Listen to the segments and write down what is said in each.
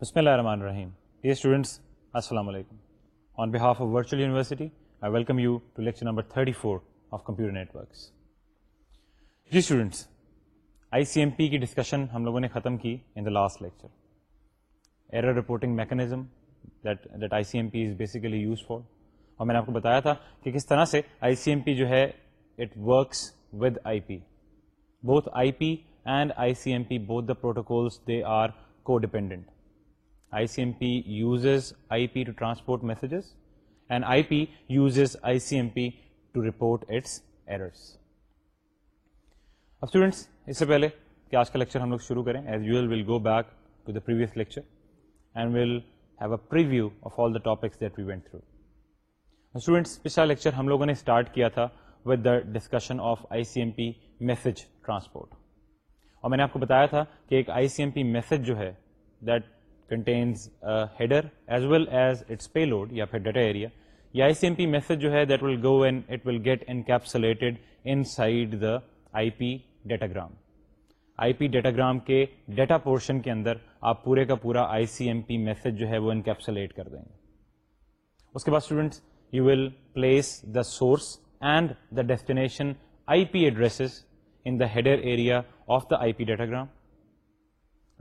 بسم اللہ الرحمن الرحیم ڈیئر اسٹوڈنٹس السلام علیکم on behalf of virtual university I welcome you to lecture number thirty four of computer networks جی students I C M P کی ڈسکشن ہم لوگوں نے ختم کی in the last lecture error reporting mechanism that that I C M P is basically use for اور میں نے آپ کو بتایا تھا کہ کس طرح سے آئی سی ایم پی جو ہے it works with I P both I P and I C M P both the protocols they are codependent I C M P use I P to transport messages and I P use I C M P to report its errors اب students اس سے پہلے کہ آج کا lecture ہم لوگ شروع کریں as you all will go back to the previous lecture and have a of all the topics that we went through students پچھلا لیکچر ہم لوگوں نے اسٹارٹ کیا تھا with the discussion of I C M P message transport اور میں نے آپ کو بتایا تھا کہ ایک I C M P message جو ہے that contains header as well as its payload یا پھر ڈیٹا ایریا یا I C M P message جو ہے that will will go and it get encapsulated inside the I P datagram I P datagram کے data portion کے اندر آپ پورے کا پورا I C M P message جو ہے وہ انکیپسولیٹ کر دیں گے اس کے بعد students you will place the source and the destination I P addresses in the header area of the I P datagram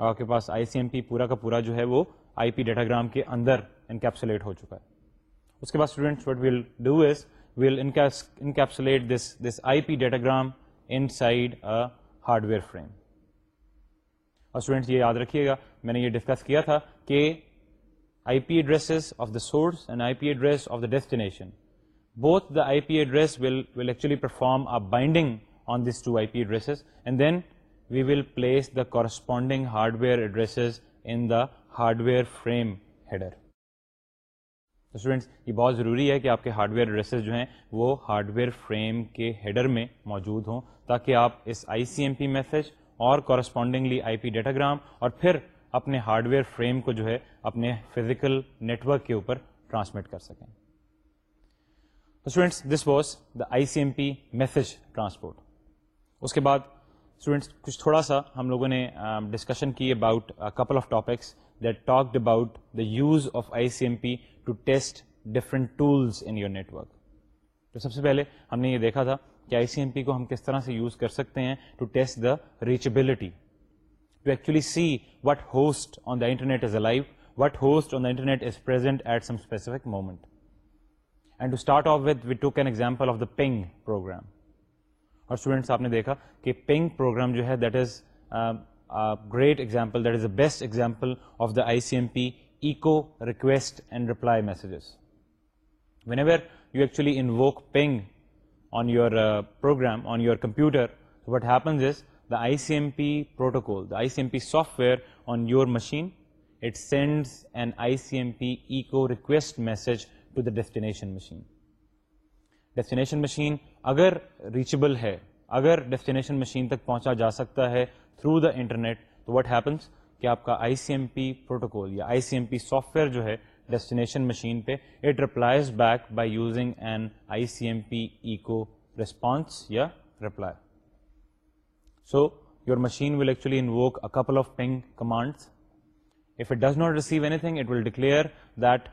آپ کے پاس آئی سی ایم پی پورا کا پورا جو ہے وہ آئی پی ڈیٹاگرام کے اندر انکیپسولیٹ ہو چکا ہے اس کے بعد students what we'll do is encapsulate this this I P datagram inside hardware frame اور اسٹوڈینٹس یہ یاد رکھیے گا میں نے یہ ڈسکس کیا تھا کہ I P address of the source and I P address of the destination both the I P address will will actually perform a binding on this two I P addresses and then we will place the corresponding hardware addresses in the hardware frame header یہ بہت ضروری ہے کہ آپ کے hardware addresses جو ہیں وہ ہارڈ ویئر فریم کے ہیڈر میں موجود ہوں تاکہ آپ اس I C M P message اور کورسپونڈنگلی آئی پی ڈیٹاگرام اور پھر اپنے ہارڈ ویئر فریم کو جو ہے اپنے فزیکل نیٹورک کے اوپر ٹرانسمٹ کر سکیں students this was the I C M P message transport اس کے بعد اسٹوڈینٹس کچھ تھوڑا سا ہم لوگوں نے ڈسکشن کی about couple of topics that talked about the use of I C M P to test different tools in your network تو سب سے پہلے ہم نے یہ دیکھا تھا کہ آئی سی ایم پی کو ہم کس طرح سے یوز کر سکتے ہیں to test the reachability to actually see what host on the internet is alive what host on the internet is present at some specific moment and to start off with we ٹوک an example of the ping program اور students آپ نے دیکھا کہ ping program جو ہے that is great example that is the best example of the I C M P echo request and reply messages whenever you actually in ping on your program on your computer what happens is the I C M P protocol the I C M P software on your machine it sends an I C M P echo request message to the destination machine destination machine اگر reachable ہے اگر destination machine تک پہنچا جا سکتا ہے through the internet تو what happens کہ آپ کا I C M P protocol یا I C M P software جو ہے ڈیسٹینیشن مشین پہ it replies back by using an I C M P echo یا reply so your machine will actually invoke a couple of ping commands if it does not receive anything it will declare that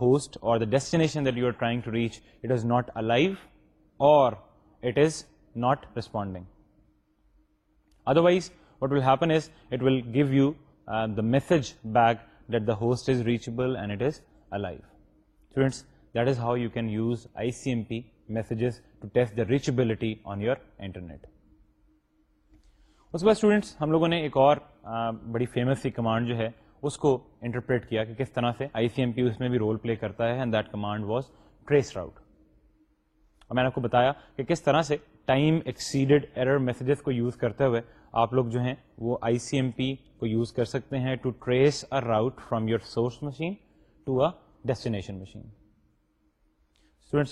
host اور the the that you are trying to reach it is not not alive اور it is not responding. Otherwise, what what will happen give you the message back the the host is the and it is and it students that is how you can use I C M P messages to test the reachability on your internet اس کے بعد students ہم لوگوں نے ایک اور بڑی famous سی کمانڈ جو ہے اس کو انٹرپریٹ کیا کہ کس طرح سے آئی سی ایم پی اس میں بھی رول پلے کرتا ہے and that command was trace route اور میں نے آپ کو بتایا کہ کس طرح سے ٹائم ایکسیڈیڈ ایرر میسیجز کو یوز کرتے ہوئے آپ لوگ جو ہیں وہ آئی سی ایم پی کو یوز کر سکتے ہیں to trace a route from your source machine to a destination machine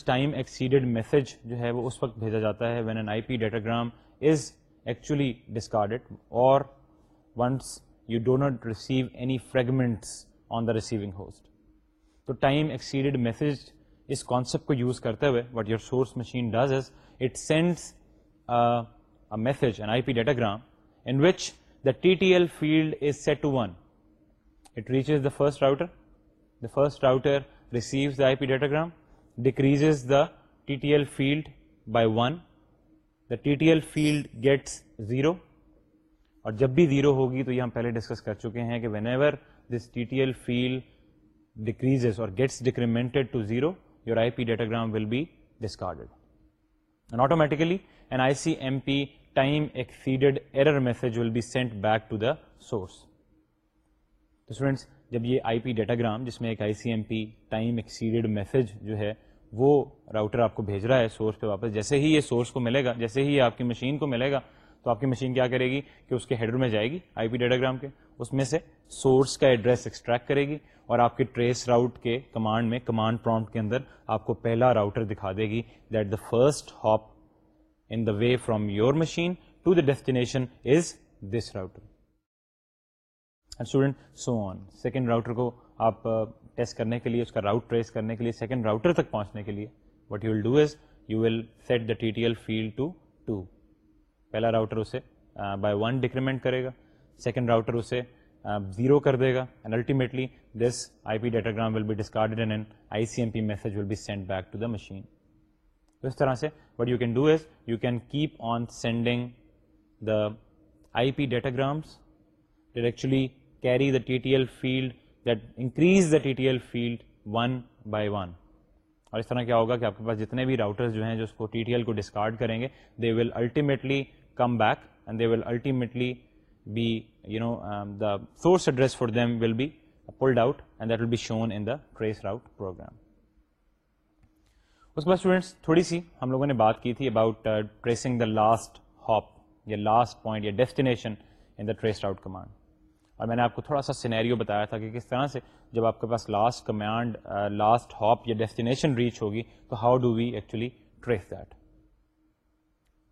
time exceeded message جو ہے وہ اس وقت بھیجا جاتا ہے when an I P datagram is actually discarded اور once you do not receive any fragments on the receiving host تو ٹائم ایکسیڈیڈ میسج اس کانسیپٹ کو یوز کرتے ہوئے what your source machine does is it sends message an I P datagram in which the T T L field is set to one it reaches the first router the first router receives the I P datagram decreases the T T L field by one the T T L field gets zero اور جب بھی zero ہوگی تو یہ ہم پہلے discuss کر چکے ہیں کہ whenever this T T L field decreases اور gets decremented to zero your I P datagram will be discarded and automatically an I C M P time exceeded error message will be sent back to the source تو students جب یہ I P datagram جس میں ایک I C M P time exceeded message جو ہے وہ router آپ کو بھیج رہا ہے سورس پہ واپس جیسے ہی یہ سورس کو ملے گا جیسے ہی یہ آپ کی مشین کو ملے گا تو آپ کی مشین کیا کرے گی کہ اس کے ہیڈر میں جائے گی آئی پی ڈیٹاگرام کے اس میں سے سورس کا ایڈریس ایکسٹریکٹ کرے گی اور آپ کے ٹریس راؤٹ کے کمانڈ میں کمانڈ پرومٹ کے اندر آپ کو پہلا راؤٹر دکھا دے گی that the first hop in the way from your machine to the destination is this router student so on second router کو آپ ٹیسٹ uh, کرنے کے لیے اس کا راؤٹ ٹریس کرنے کے لیے سیکنڈ راؤٹر تک پہنچنے کے لیے what you will do is you will set the T L field to two پہلا راؤٹر اسے بائی ون ڈیکریمنٹ کرے گا سیکنڈ راؤٹر اسے زیرو کر دے گا and ultimately this I P datagram will be discard and and I C M P message will be send back to the machine تو اس طرح سے what you can do is you can keep on sending the I P datagrams that actually carry the T T L field that increase the T T L field one by one اور اس طرح کیا ہوگا کہ آپ کے پاس جتنے بھی راؤٹرز جو ہیں جو اس کو ٹی ٹی ایل کو ڈسکارڈ کریں گے they will ultimately come back and they will ultimately be you know the force address for them will be pulled out and that will be shown in trace out program اس کے بعد students تھوڑی سی ہم لوگوں نے بات کی تھی about tracing the last hop یا لاسٹ پوائنٹ یا destination in the trace out command اور میں نے آپ کو تھوڑا سا سینیریو بتایا تھا کہ کس طرح سے جب آپ کے پاس لاسٹ کمانڈ لاسٹ ہاپ یا ڈیسٹینیشن ریچ ہوگی تو how do we actually trace that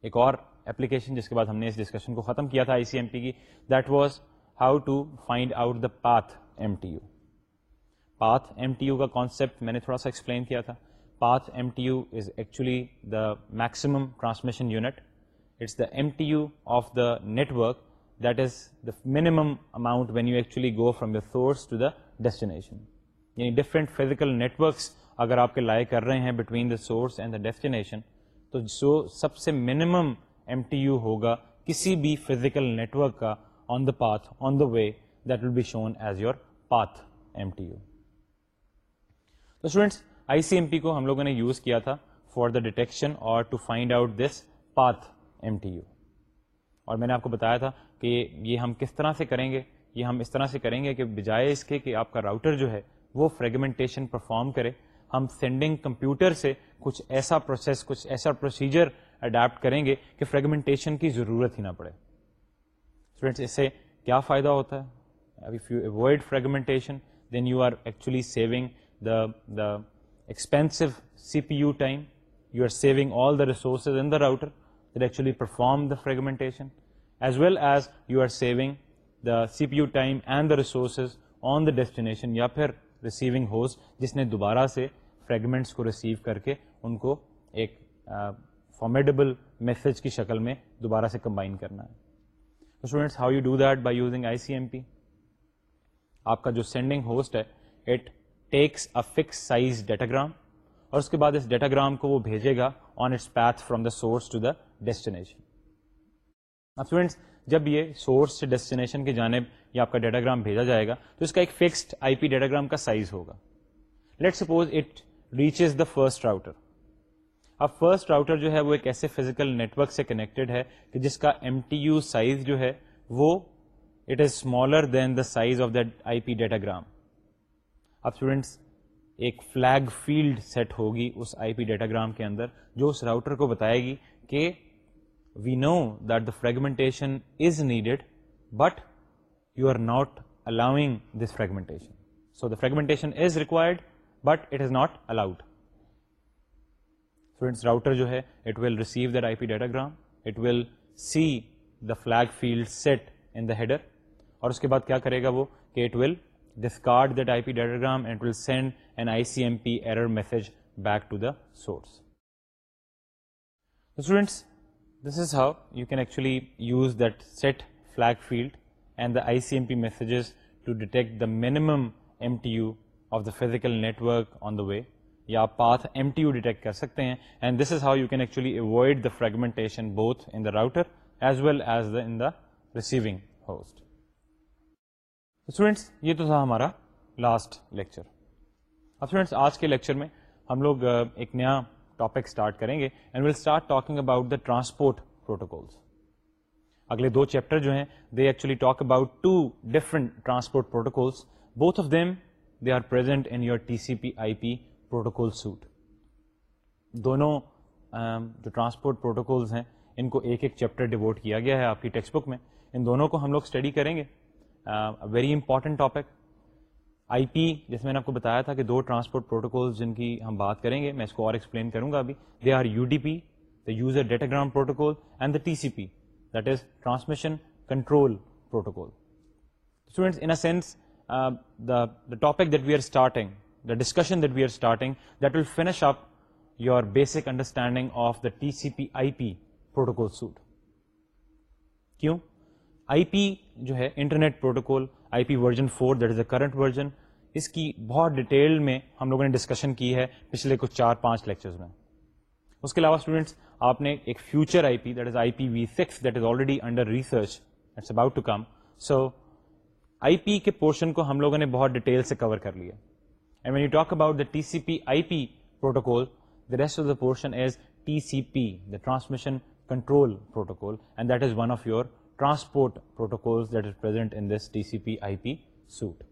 ایک اور اپلیکیشن جس کے بعد ہم نے اس ڈسکشن کو ختم کیا تھا آئی سی ایم پی کی that was how to find out the path M T U path M T U کا کانسیپٹ میں نے تھوڑا سا ایکسپلین کیا تھا path M T U is actually the maximum transmission unit it's the M T U of the network that is the minimum amount when you actually go from the source to the destination یعنی different physical networks اگر آپ کے لائے کر رہے ہیں between the source and the destination تو جو سب سے منیمم ایم ٹی یو ہوگا کسی بھی فزیکل نیٹورک کا on the path on the way that will be shown as your path M T U تو students I C M P کو ہم لوگوں نے یوز کیا تھا فار دا ڈیٹیکشن اور to find out this path M T U اور میں نے آپ کو بتایا تھا کہ یہ ہم کس طرح سے کریں گے یہ ہم اس طرح سے کریں گے کہ بجائے اس کے کہ آپ کا راؤٹر جو ہے وہ فریگمنٹیشن پرفارم کرے ہم سینڈنگ کمپیوٹر سے کچھ ایسا پروسیس کچھ ایسا پروسیجر اڈیپٹ کریں گے کہ فریگمنٹیشن کی ضرورت ہی نہ پڑے اسٹوڈینٹس اس سے کیا فائدہ ہوتا ہے if you avoid fragmentation then you are actually saving the the expensive C P U time you are saving all the resources in the router that actually perform the fragmentation as well as you are saving the C P U time and the resources on the destination یا پھر receiving host جس نے دوبارہ سے fragments کو receive کر کے ان کو ایک فارمیڈیبل میسج کی شکل میں دوبارہ سے کمبائن کرنا ہے تو students how you do that by using I C M P آپ کا جو سینڈنگ ہوسٹ ہے it takes a fix size datagram اور اس کے بعد اس ڈیٹاگرام کو وہ بھیجے گا on its path from the source to the destination اب اسٹوڈینٹس جب یہ سورس سے ڈیسٹینیشن کی جانب یہ آپ کا ڈیٹاگرام بھیجا جائے گا تو اس کا ایک فکسڈ آئی پی ڈیٹاگرام کا سائز ہوگا let suppose it reaches the first router اب فرسٹ راؤٹر جو ہے وہ ایک ایسے فزیکل نیٹورک سے کنیکٹڈ ہے کہ جس کا ایم ٹی یو سائز جو ہے وہ it is smaller than the size of the I P datagram اب اسٹوڈینٹس ایک فلیگ فیلڈ سیٹ ہوگی اس آئی پی ڈیٹاگرام کے اندر جو اس راؤٹر کو بتائے گی کہ we know that the fragmentation is needed but you are not allowing this fragmentation so the fragmentation is required but it is not allowed students router جو ہے it will receive that I P datagram it will see the flag field set in the header اور اس کے بعد کیا کرے گا وہ کہ it will discard that I P datagram and will send an I C M P error message back to the source students this is how you can actually use that set flag field and the I C M P messages to detect the minimum M T U of the physical network on the way یا آپ path M T U detect کر سکتے ہیں and this is how you can actually avoid the fragmentation both in the router as well as the in the receiving students یہ تو تھا ہمارا last lecture اب اسٹوڈینٹس آج کے لیکچر میں ہم لوگ ایک نیا ٹاپک اسٹارٹ کریں گے and start talking about the transport protocol اگلے دو چیپٹر جو ہیں they actually talk about two different transport protocols both of them they are present in your T C P I P protocol suite دونوں جو transport protocols ہیں ان کو ایک ایک چیپٹر ڈیوٹ کیا گیا ہے آپ کی ٹیکسٹ بک میں ان دونوں کو ہم لوگ اسٹڈی کریں گے very important topic I P جیسے میں نے آپ کو بتایا تھا کہ دو ٹرانسپورٹ پروٹوکول جن کی ہم بات کریں گے میں اس کو اور ایکسپلین کروں گا ابھی they are U D P the user datagram protocol and the T C P that is transmission control protocol students in a sense the topic that we are starting the discussion that we are starting that will finish up your basic understanding of the TCP IP protocol suit. کیوں I P جو ہے internet protocol I P version four that is the current version اس کی بہت detail میں ہم لوگوں نے ڈسکشن کی ہے پچھلے کچھ چار پانچ لیکچرز میں اس کے علاوہ اسٹوڈینٹس آپ نے ایک future I P that is I P V six that is already under research it's about to come so I P کے پورشن کو ہم لوگوں نے بہت ڈیٹیل سے کور کر لیا and when you talk about the T C P I P protocol the rest of the portion is T C P the transmission control protocol and that is one of your transport protocol that is present in this T C P I P suite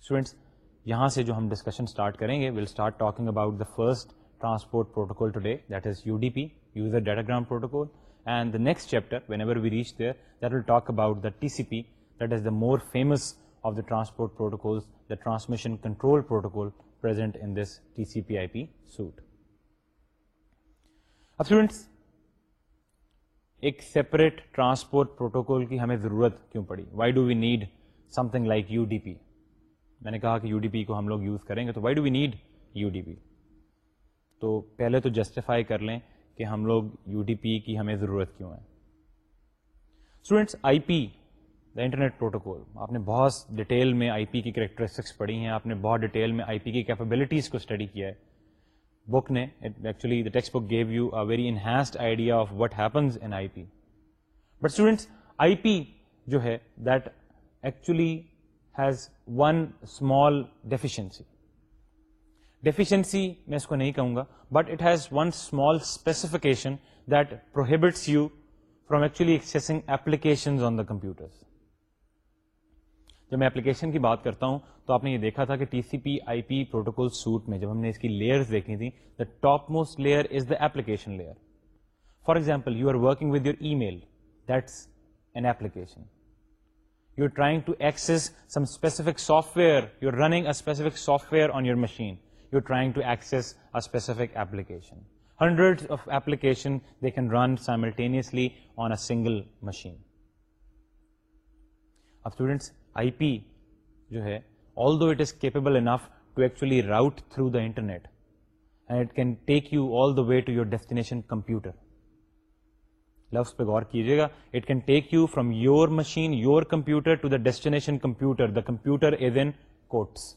students یہاں سے جو ہم discussion start کریں گے will start talking about the first transport protocol today that is you D P user datagram protocol and the next chapter whenever we reach there that will talk about the T C P that is the more famous transport protocol control protocol separate protocol کی ہمیں ضرورت کیوں پڑی why do we need some like U D P میں نے کہا کہ U D P کو ہم لوگ یوز کریں گے تو why do we need U D P تو پہلے تو جسٹیفائی کر لیں کہ ہم لوگ یو ڈی پی کی ہمیں ضرورت کیوں ہے دا انٹرنیٹ پروٹوکول آپ نے بہت ڈیٹیل میں آئی پی کی کریکٹرسٹکس پڑھی ہیں آپ نے بہت ڈیٹیل میں آئی پی کی کیپبلٹیز کو اسٹڈی کیا ہے بک نے actually the text book give you very enhanced idea of what happens in I P but students I P جو ہے that actually has one small deficiency deficiency میں اس کو نہیں کہوں گا but it has one small specification that prohibits you from actually accessing computers جب میں اپلیکیشن کی بات کرتا ہوں تو آپ نے یہ دیکھا تھا کہ T C P I P protocol suite میں جب ہم نے اس کی لیئرز دیکھی تھیں the top most layer is the application layer for example you are working with your email that's an application you are trying to access some specific software you are running a specific software on your machine you are trying to a specific application hundred of application they can run simultaneously on a single machine اب students I P جو ہے although it is capable enough to actually route through the internet and it can take you all the way to your destination computer لفظ پہ غور کیجیے گا it can take you from your machine your computer to the destination computer the computer is in quotes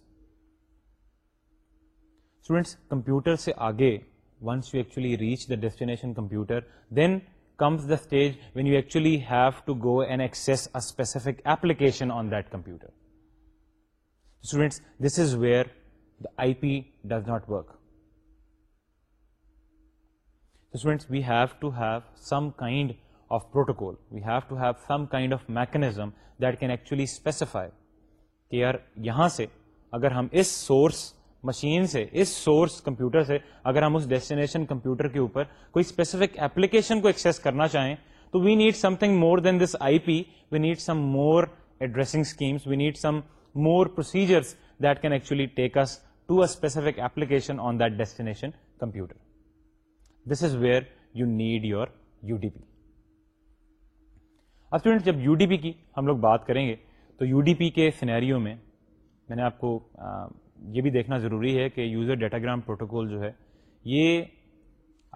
students computer سے آگے once you actually reach the destination computer then comes the stage when you actually have to go and ex a specific application on that computer this is where I P does not works we have to have some kind of protocol we have to have some kind of mechanism that can actually specify کہ یار یہاں سے اگر ہم اس source machine سے اس source computer سے اگر ہم اس ڈیسٹینیشن کمپیوٹر کے اوپر کوئی اسپیسیفک کو کرنا چاہیں تو we need something more than this I P we need some more addressing schemes we need some more procedures that can actually take us to specific application on that destination computer this is where you need your U D P اب جب U D P کی ہم لوگ بات کریں گے تو U D P کے میں میں نے آپ کو یہ بھی دیکھنا ضروری ہے کہ یوزر ڈیٹاگرام پروٹوکول جو ہے یہ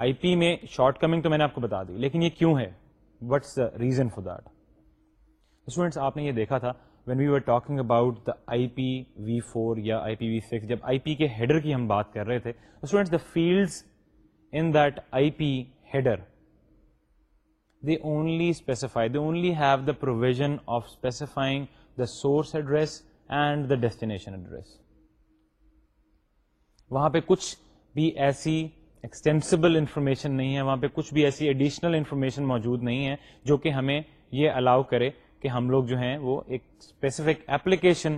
آئی پی میں شارٹ کمنگ تو میں نے آپ کو بتا دی لیکن یہ کیوں ہے what's the reason for that students آپ نے یہ دیکھا تھا when we are talking about the I P we four یا آئی پی وی سکس جب آئی پی کے ہیڈر کی ہم بات کر رہے تھے students the fields in that I P header they only specify they only have the provision of specifying the source address and the destination address وہاں پہ کچھ بھی ایسی ایکسٹینسبل انفارمیشن نہیں ہے وہاں پہ کچھ بھی ایسی ایڈیشنل انفارمیشن موجود نہیں ہے جو کہ ہمیں یہ الاؤ کرے کہ ہم لوگ جو ہیں وہ ایک اسپیسیفک اپلیکیشن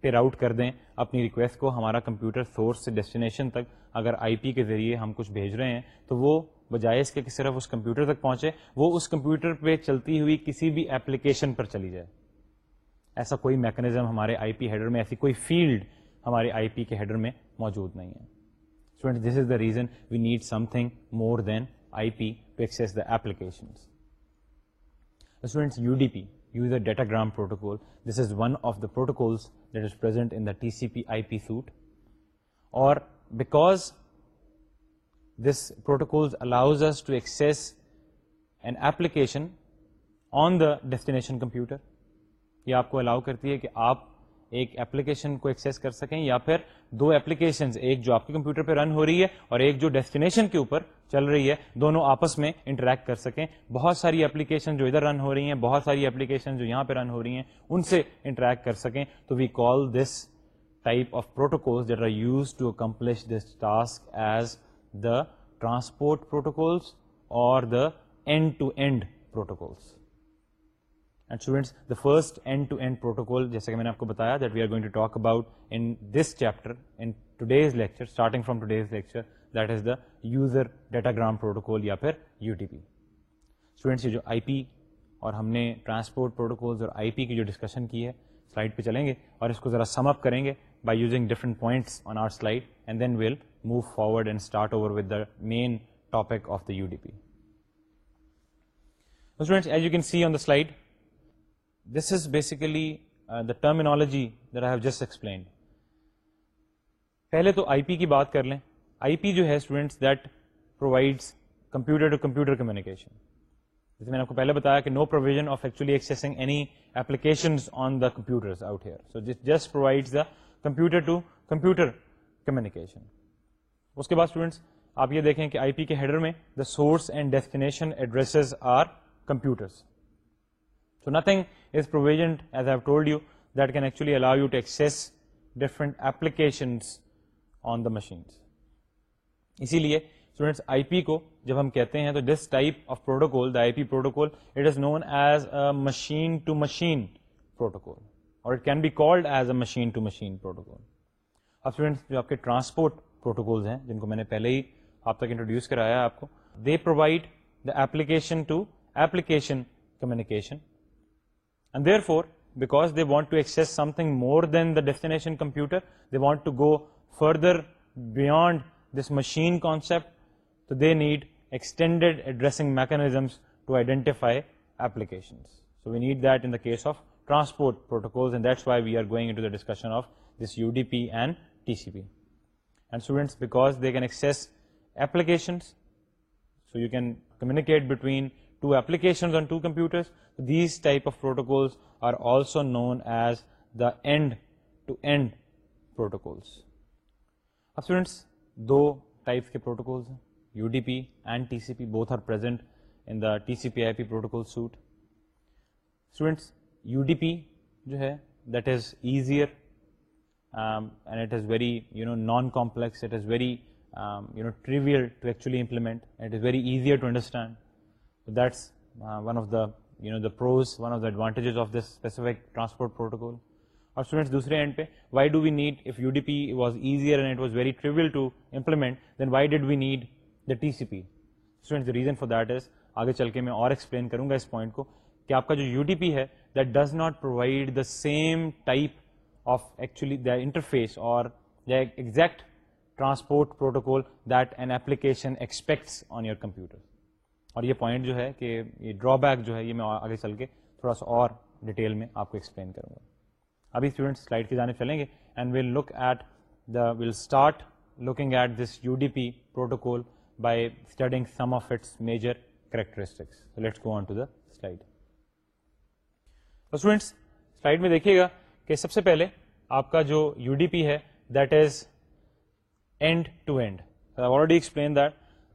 پہ راؤٹ کر دیں اپنی ریکویسٹ کو ہمارا کمپیوٹر سورس سے ڈیسٹینیشن تک اگر آئی پی کے ذریعے ہم کچھ بھیج رہے ہیں تو وہ بجائے اس کے کہ صرف اس کمپیوٹر تک پہنچے وہ اس کمپیوٹر پہ چلتی ہوئی کسی بھی ایپلیکیشن پر چلی جائے ایسا کوئی میکنزم ہمارے آئی پی ہیڈر میں ایسی کوئی فیلڈ ہمارے آئی پی کے ہیڈر میں موجود نہیں ہے student this is the reason we need something more than I P to access the application students U D P user datagram protocol this is one of the protocols that is present in the T C P I P suite اور because this protocols allows us to access an application on the destination computer یہ آپ کو allow کرتی ہے کہ آپ ایک application کو ایکسیس کر سکیں یا پھر دو ایپلیکیشن ایک جو آپ کے کمپیوٹر پہ رن ہو رہی ہے اور ایک جو ڈیسٹینیشن کے اوپر چل رہی ہے دونوں آپس میں انٹریکٹ کر سکیں بہت ساری ایپلیکیشن جو ادھر رن ہو رہی ہیں بہت ساری ایپلیکیشن جو یہاں پہ رن ہو رہی ہیں ان سے انٹریکٹ کر سکیں تو we call this type of protocols that are use to accomplish this task as the transport protocols اور the end to and protocols and students the first end to end protocol جیسے کہ میں نے آپ کو بتایا that we are going to talk about in this chapter in today's lecture starting from today's lecture that is the user data gram protocol یا پھر you T P students جو آئی پی اور ہم نے transport protocols اور I P کی جو discussion کی ہے سلائڈ پہ چلیں گے اور اس کو ذرا سم اپ کریں گے by using different points on our slide and then we will move forward and over with the main topic of the U D P see on the slide this is basically the terminology just explained پہلے تو آئی P کی بات کر لیں آئی P جو ہے students that provides computer to computer communication جیسے میں نے آپ کو پہلے بتایا کہ no provision of actually accessing any application on the computer out here so just the computer to computer communication اس کے بعد آپ یہ دیکھیں کہ آئی پی کے ہیڈر میں the source and destination addresses are computers so nothing is provisioned as told you that can actually allow you to access different applications on the machines اسی لیے اسٹوڈینٹس آئی پی کو جب ہم کہتے ہیں تو this type of protocol the I P protocol it is known as a machine to machine protocol اور it can be called as a machine to machine protocol اب اسٹوڈینٹس جو آپ کے ٹرانسپورٹ پروٹوکولز ہیں جن کو میں نے پہلے ہی آپ تک انٹروڈیوس کرایا آپ کو they provide the application to application communication And therefore, because they want to access something more than the destination computer, they want to go further beyond this machine concept, so they need extended addressing mechanisms to identify applications. So we need that in the case of transport protocols, and that's why we are going into the discussion of this UDP and TCP. And students, because they can access applications, so you can communicate between two application these type of protocols are also known as dad to and protocols اب students دو types کے protocols ہیں U D P and T C P both are present in the T C P I P protocol suite students U D P جو ہے that is easier and it is very you know non complex it is very you know trivial to actually implement it is very easier to understand that's one of the you know the pros one of the advantages of this specific transport protocol اور students دوسرے end پہ why do we need if U D P was easier and it was very credible to implement then why did we need the T C پیڈینٹس reason for that is آگے چل کے میں اور explain کروں گا اس point کو کہ آپ کا جو یو ڈی پی ہے that does not provide the same type of actually the interface اور the exact transport protocol that end application expects on your computer اور یہ پوائنٹ جو ہے کہ یہ ڈرا بیک جو ہے یہ میں آگے چل کے تھوڑا سا اور ڈیٹیل میں آپ کو ایکسپلین کروں گا ابھی سلائڈ کی جانے چلیں گے and will look at the will start looking at this U D P protocol by studying some of its major characteristics let's go on to the slide students slide میں دیکھیے گا کہ سب سے پہلے آپ کا جو یو ڈی پی ہے that is end to end already explain that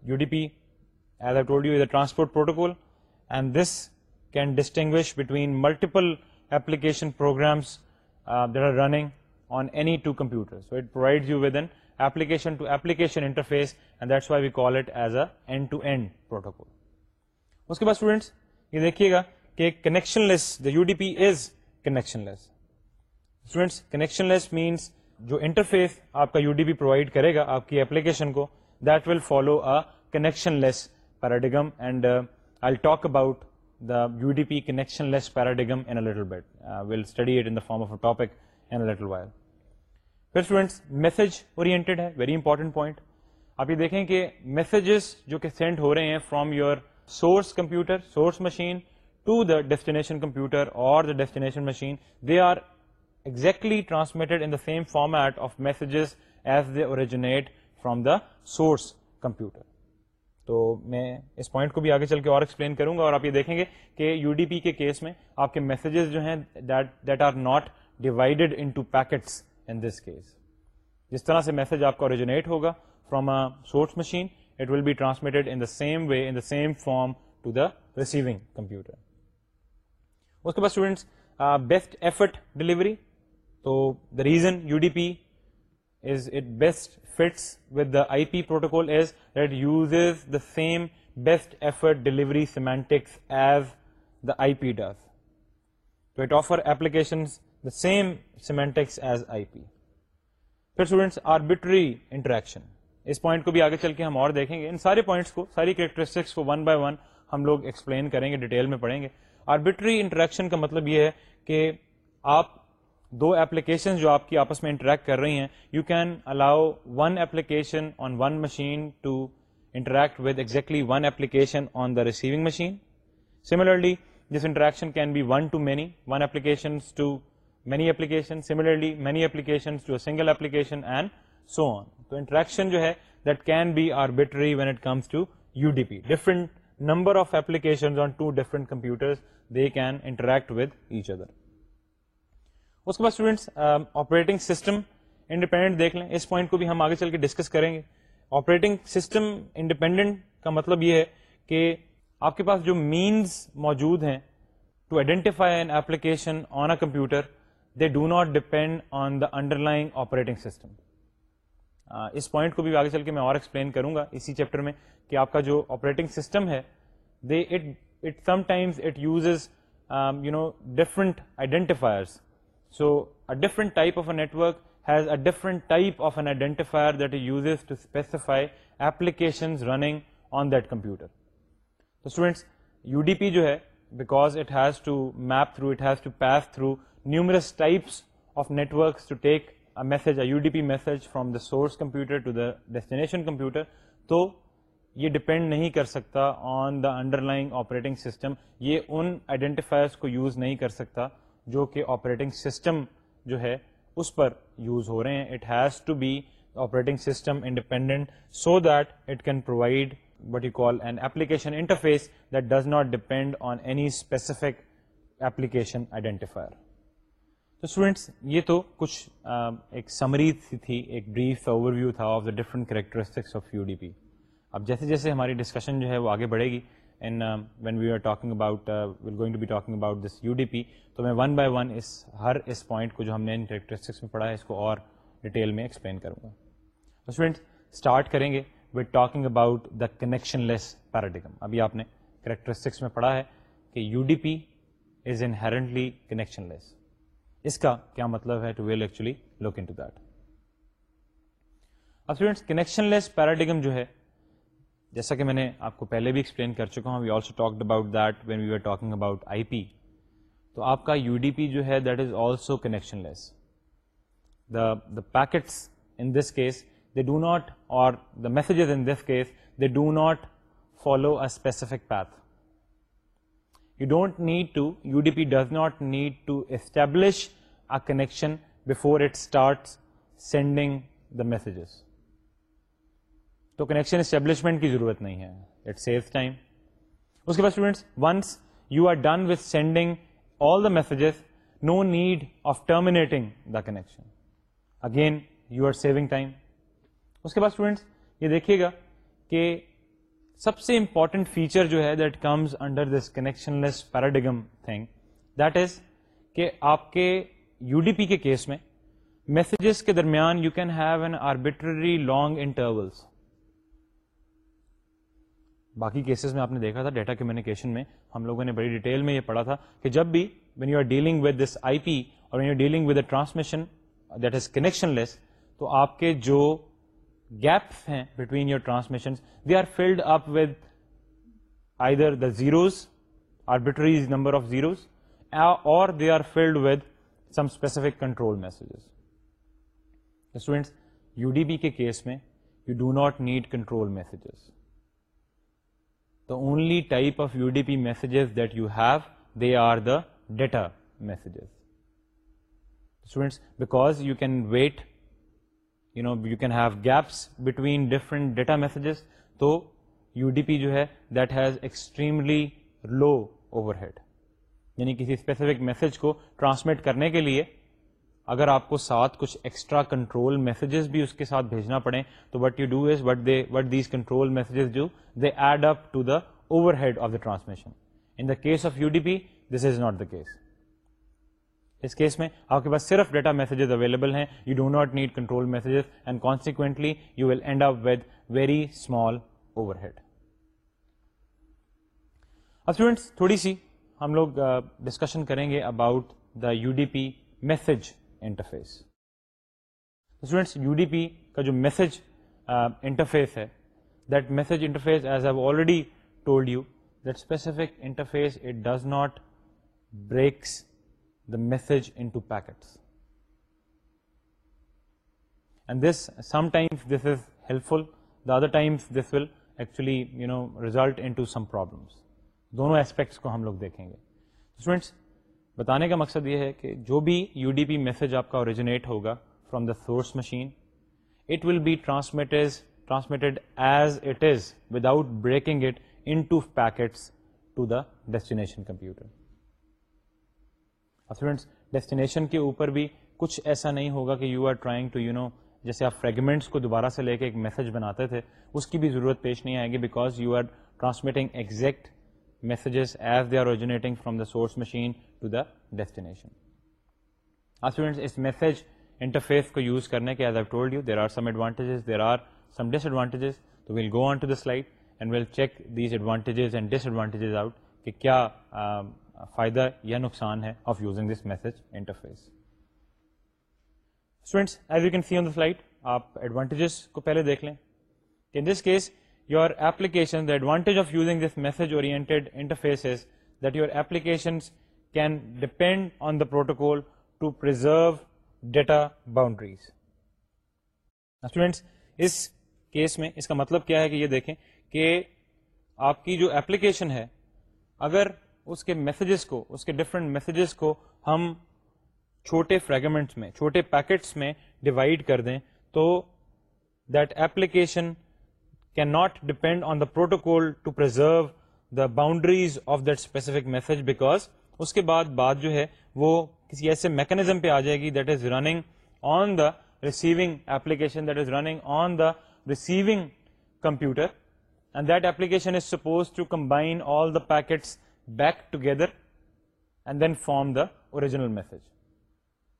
U D P told you it a transport protocol and this can distinguish between multiple application program اس کے بعد یہ دیکھیے گا کہ connection less the U D P is connection لیسوٹس connection less means جو interface آپ کا یو ڈی پی پرووائڈ کرے گا آپ کی ایپلیکیشن کو that will follow a connection less paradigm and I talk about the U D P connection less paradigm will study it form of a topic students message oriented ہے very important point آپ یہ دیکھیں کہ messages جو کہ send ہو رہے ہیں from your source computer source machine to the destination computer اور the destination machine they are exactly transmitted in the same format of messages as they originate from the source computer تو میں اس point کو بھی آگے چل کے اور ایکسپلین کروں گا اور آپ یہ دیکھیں گے کہ یو ڈی پی کے کیس میں آپ کے میسیجز جو ہیں that are not divided in to packets in this case جس طرح سے میسج آپ کا اوریجنیٹ ہوگا from a source machine it will be transmitted in the same way in the same form to the receiving computer اس کے بعد students best effort delivery تو the reason U D P I P arbitrary interaction اس point کو بھی آگے چل کے ہم اور دیکھیں گے ان سارے پوائنٹس کو ساری کریکٹرسٹکس کو ون بائی ون ہم لوگ ایکسپلین کریں گے ڈیٹیل میں پڑھیں گے آربیٹری انٹریکشن کا مطلب یہ ہے کہ آپ دو ایپلیکیشن جو آپ کی آپس میں انٹریکٹ کر رہی ہیں you can allow one application on one machine to interact with exactly one application on the receiving machine similarly this interaction can be one to many one application to many application similarly many application to a single application and so on تو interaction جو ہے that can can be when it comes to to U D P different different number of application on computer they interact with each other اس کے بعد students operating system independent دیکھ لیں اس point کو بھی ہم آگے چل کے ڈسکس کریں گے آپریٹنگ سسٹم انڈیپینڈنٹ کا مطلب یہ ہے کہ آپ کے پاس جو مینس موجود ہیں to identify an application on a computer they do not depend on the underlying operating system اس پوائنٹ کو بھی آگے چل کے میں اور ایکسپلین کروں گا اسی چیپٹر میں کہ آپ کا جو آپریٹنگ سسٹم ہے they it it sometimes it uses you know different identifiers so identifier type of a to specify has a different type of an students, uses to specify because U D P جو ہے because to map through it has to pass through numerous types of networks to take U D P message from the source destination computer تو یہ depend نہیں کر سکتا on the underlying operating system یہ ان identifiers کو use نہیں کر سکتا جو کہ آپریٹنگ سسٹم جو ہے اس پر یوز ہو رہے ہیں it has to be operating system independent so that it can provide what you call an application interface that does not depend on any specific application identifier تو اسٹوڈینٹس یہ تو کچھ ایک سمری تھی ایک بریف اوور ویو تھا of the different characteristics of U D P اب جیسے جیسے ہماری ڈسکشن جو ہے وہ آگے بڑھے گی and when we are talking about going to be talking about this U D P تو میں ون بائی ون اس ہر اس پوائنٹ کو جو ہم نے ان کریکٹرسٹکس میں پڑھا ہے اس کو اور ڈیٹیل میں ایکسپلین کروں گا اسٹارٹ کریں گے with talking about the connection less paradigm ابھی آپ نے کریکٹرسٹکس میں پڑھا ہے کہ U D P is inherently connectionless اس کا کیا مطلب ہے to well actually look in that اب اسٹوڈینٹس کنیکشن لیس پیراڈیگم جو ہے جیسا کہ میں نے آپ کو پہلے بھی ایکسپلین کر چکا ہوں we also talk about that when we are talking about I P تو آپ کا یو ڈی پی جو ہے that is also connection less the the packets in this case they do not or the messages in this case they do not follow a specific path you don't need to U D P does not need to establish a connection before it start sending the messages تو connection establishment کی ضرورت نہیں ہے it save time اس کے بعد once you are done with sending all the messages no need of terminating the connection again you are saving time اس کے بعد یہ دیکھیے گا کہ سب سے امپورٹنٹ فیچر جو ہے that comes under this connection less paradigm thing that is کہ آپ کے یو ڈی پی کے کیس میں میسیجز کے درمیان you can have an arbitrary long intervals باقی کیسز میں آپ نے دیکھا تھا ڈیٹا کمیونیکیشن میں ہم لوگوں نے بڑی ڈیٹیل میں یہ پڑھا تھا کہ جب بھی when you are dealing with this I P اور when you dealing with a transmission that is connectionless تو آپ کے جو گیپ ہیں between your transmission they are filled up with either the zeros arbitrary number of zeros or they are filled with some specific control messages students U D be کے case میں you do not need control messages the only type of UDP messages that you have, they are the data messages. Students, because you can wait, you know, you can have gaps between different data messages, so UDP jo hai, that has extremely low overhead. یعنی کسی specific message کو transmit کرنے کے لیے اگر آپ کو ساتھ کچھ ایکسٹرا کنٹرول میسجز بھی اس کے ساتھ بھیجنا پڑے تو what you do is what they what these control messages do they add up to the overhead of the transmission in the case of U D P this is not the case اس case میں آپ کے پاس صرف data messages available ہیں you do not need control messages and consequently you will end up with very small overhead اب students تھوڑی سی ہم لوگ ڈسکشن کریں گے about the U D P message interface students U D P کا جو میسج انٹرفیس ہے that message interface interface as already told you that specific it does not breaks the message in to packets and this sometimes this is helpful the other times this will actually you know result into some problems دونوں aspects کو ہم لوگ دیکھیں گے students بتانے کا مقصد یہ ہے کہ جو بھی یو ڈی پی میسج آپ کا اوریجنیٹ ہوگا from the source machine it will be transmit is transmitted as it is without breaking it in to packets to the destination computer students destination کے اوپر بھی کچھ ایسا نہیں ہوگا کہ you are trying to you know جیسے آپ فریگمنٹس کو دوبارہ سے لے کے ایک میسج بناتے تھے اس کی بھی ضرورت پیش نہیں آئے گی because you are transmitting exact messages as they are اور سورس مشین فیس کو کیا فائدہ یا نقصان ہے of using this message interface as you can see on the flight آپ ایڈوانٹیجز کو پہلے دیکھ لیں کہ in this case your application the advantage of using this message oriented interface that your application can depend on the protocol to preserve data boundaries اس case میں اس کا مطلب کیا ہے کہ یہ دیکھیں کہ آپ کی جو ایپلیکیشن ہے اگر اس کے میسیجز کو اس کے ڈفرینٹ میسیجز کو ہم چھوٹے فریگمنٹس میں چھوٹے پیکٹس میں ڈیوائڈ کر دیں تو that application can't depend on the protocol to preserve the boundaries of دفک میسج بیکاز اس کے بعد بات جو ہے وہ کسی ایسے میکنیزم پہ آ جائے گی that that is is running running on on the the receiving application receiving computer and that application is suppose to combine all the packets back together and then form the original message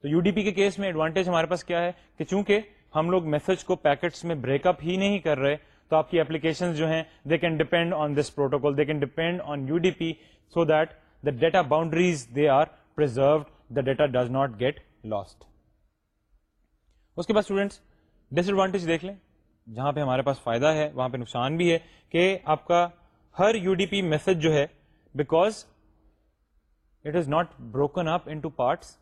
تو U D P کے case میں advantage ہمارے پاس کیا ہے کہ چونکہ ہم لوگ میسج کو پیکٹس میں بریک اپ ہی نہیں کر رہے تو آپ کی ایپلیکیشن جو ہیں they can depend on this protocol they can depend on U D P so that the data boundaries they are preserved the data does not get lost اس کے بعد اسٹوڈینٹس ڈس ایڈوانٹیج دیکھ لیں جہاں پہ ہمارے پاس فائدہ ہے وہاں پہ نقصان بھی ہے کہ آپ کا ہر یو ڈی پی میسج جو ہے because it is not broken up into parts